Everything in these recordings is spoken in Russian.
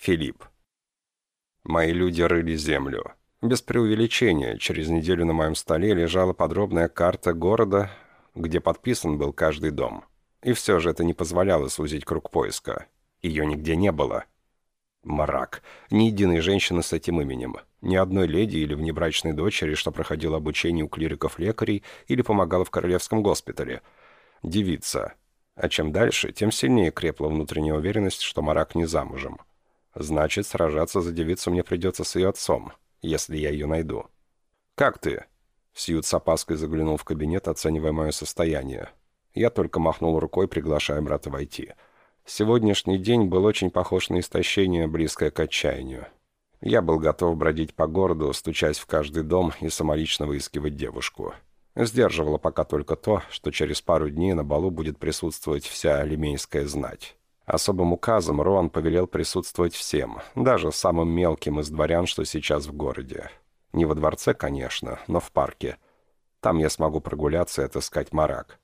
Филипп. Мои люди рыли землю. Без преувеличения, через неделю на моем столе лежала подробная карта города, где подписан был каждый дом. И все же это не позволяло сузить круг поиска. Ее нигде не было. Марак. Ни единой женщины с этим именем. Ни одной леди или внебрачной дочери, что проходила обучение у клириков-лекарей или помогала в королевском госпитале. Девица. А чем дальше, тем сильнее крепла внутренняя уверенность, что Марак не замужем. Значит, сражаться за девицу мне придется с ее отцом, если я ее найду. «Как ты?» Сьют с опаской заглянул в кабинет, оценивая мое состояние. Я только махнул рукой, приглашая брата войти. Сегодняшний день был очень похож на истощение, близкое к отчаянию. Я был готов бродить по городу, стучась в каждый дом и самолично выискивать девушку. Сдерживало пока только то, что через пару дней на балу будет присутствовать вся лемейская знать. Особым указом Роан повелел присутствовать всем, даже самым мелким из дворян, что сейчас в городе. Не во дворце, конечно, но в парке. Там я смогу прогуляться и отыскать марак.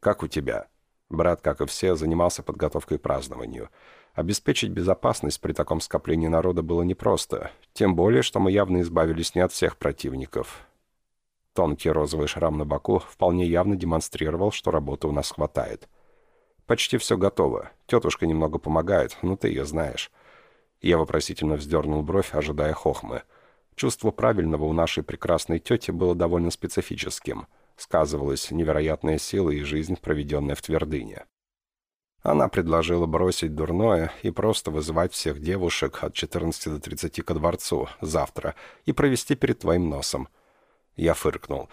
«Как у тебя?» Брат, как и все, занимался подготовкой к празднованию. Обеспечить безопасность при таком скоплении народа было непросто, тем более, что мы явно избавились не от всех противников. Тонкий розовый шрам на боку вполне явно демонстрировал, что работы у нас хватает – «Почти все готово. Тетушка немного помогает, но ты ее знаешь». Я вопросительно вздернул бровь, ожидая хохмы. Чувство правильного у нашей прекрасной тети было довольно специфическим. Сказывалась невероятная сила и жизнь, проведенная в твердыне. Она предложила бросить дурное и просто вызывать всех девушек от 14 до 30 ко дворцу завтра и провести перед твоим носом. Я фыркнул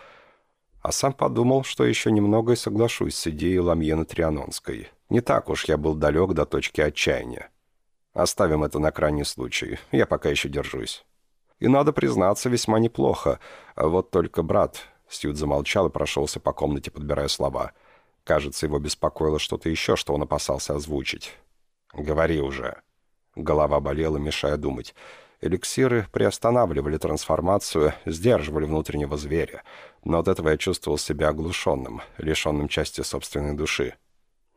а сам подумал, что еще немного и соглашусь с идеей Ламьены Трианонской. Не так уж я был далек до точки отчаяния. Оставим это на крайний случай, я пока еще держусь. И надо признаться, весьма неплохо. Вот только брат... Сьюд замолчал и прошелся по комнате, подбирая слова. Кажется, его беспокоило что-то еще, что он опасался озвучить. «Говори уже». Голова болела, мешая думать. Эликсиры приостанавливали трансформацию, сдерживали внутреннего зверя, но от этого я чувствовал себя оглушенным, лишенным части собственной души.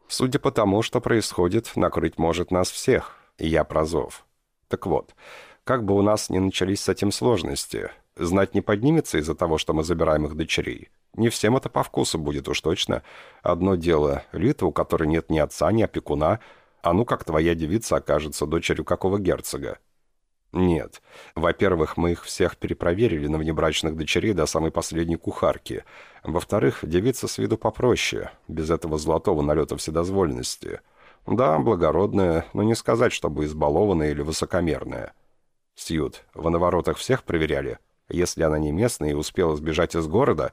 Судя по тому, что происходит, накрыть может нас всех, и я прозов. Так вот, как бы у нас ни начались с этим сложности, знать не поднимется из-за того, что мы забираем их дочерей. Не всем это по вкусу будет уж точно. Одно дело Лита, у которой нет ни отца, ни опекуна, а ну как твоя девица окажется дочерью какого герцога. «Нет. Во-первых, мы их всех перепроверили на внебрачных дочерей до самой последней кухарки. Во-вторых, девица с виду попроще, без этого золотого налета вседозволенности. Да, благородная, но не сказать, чтобы избалованная или высокомерная. Сьют, вы на воротах всех проверяли? Если она не местная и успела сбежать из города,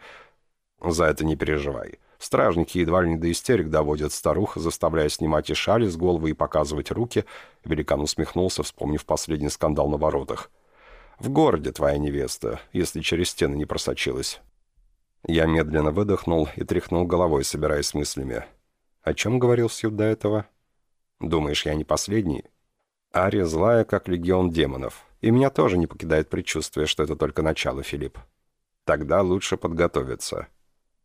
за это не переживай». Стражники едва ли не до истерик доводят старух, заставляя снимать и шали с головы и показывать руки. Великан усмехнулся, вспомнив последний скандал на воротах. «В городе твоя невеста, если через стены не просочилась». Я медленно выдохнул и тряхнул головой, собираясь с мыслями. «О чем говорил Сьюд до этого?» «Думаешь, я не последний?» «Ария злая, как легион демонов. И меня тоже не покидает предчувствие, что это только начало, Филипп. Тогда лучше подготовиться».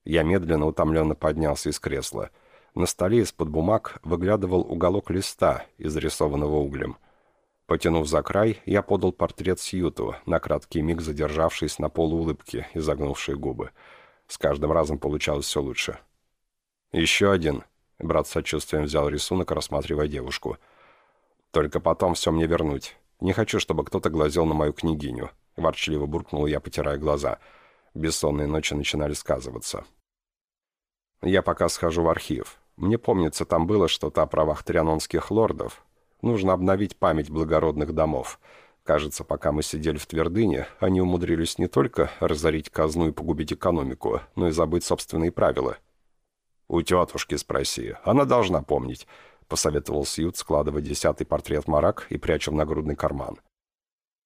Я медленно, утомленно поднялся из кресла. На столе из-под бумаг выглядывал уголок листа, изрисованного углем. Потянув за край, я подал портрет Сьюту, на краткий миг задержавшись на полуулыбке загнувшие губы. С каждым разом получалось все лучше. «Еще один», — брат с сочувствием взял рисунок, рассматривая девушку. «Только потом все мне вернуть. Не хочу, чтобы кто-то глазел на мою княгиню», — ворчливо буркнул я, потирая глаза. «Я Бессонные ночи начинали сказываться. Я пока схожу в архив. Мне помнится, там было что-то о правах трианонских лордов. Нужно обновить память благородных домов. Кажется, пока мы сидели в твердыне, они умудрились не только разорить казну и погубить экономику, но и забыть собственные правила. «У тетушки спроси. Она должна помнить», — посоветовал Сьют, складывая десятый портрет Марак и пряча в нагрудный карман.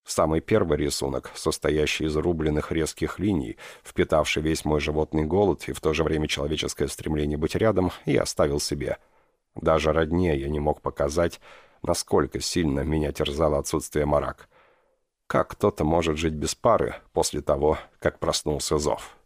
Самый первый рисунок, состоящий из рубленных резких линий, впитавший весь мой животный голод и в то же время человеческое стремление быть рядом, я оставил себе. Даже родне я не мог показать, насколько сильно меня терзало отсутствие марак. Как кто-то может жить без пары после того, как проснулся зов?»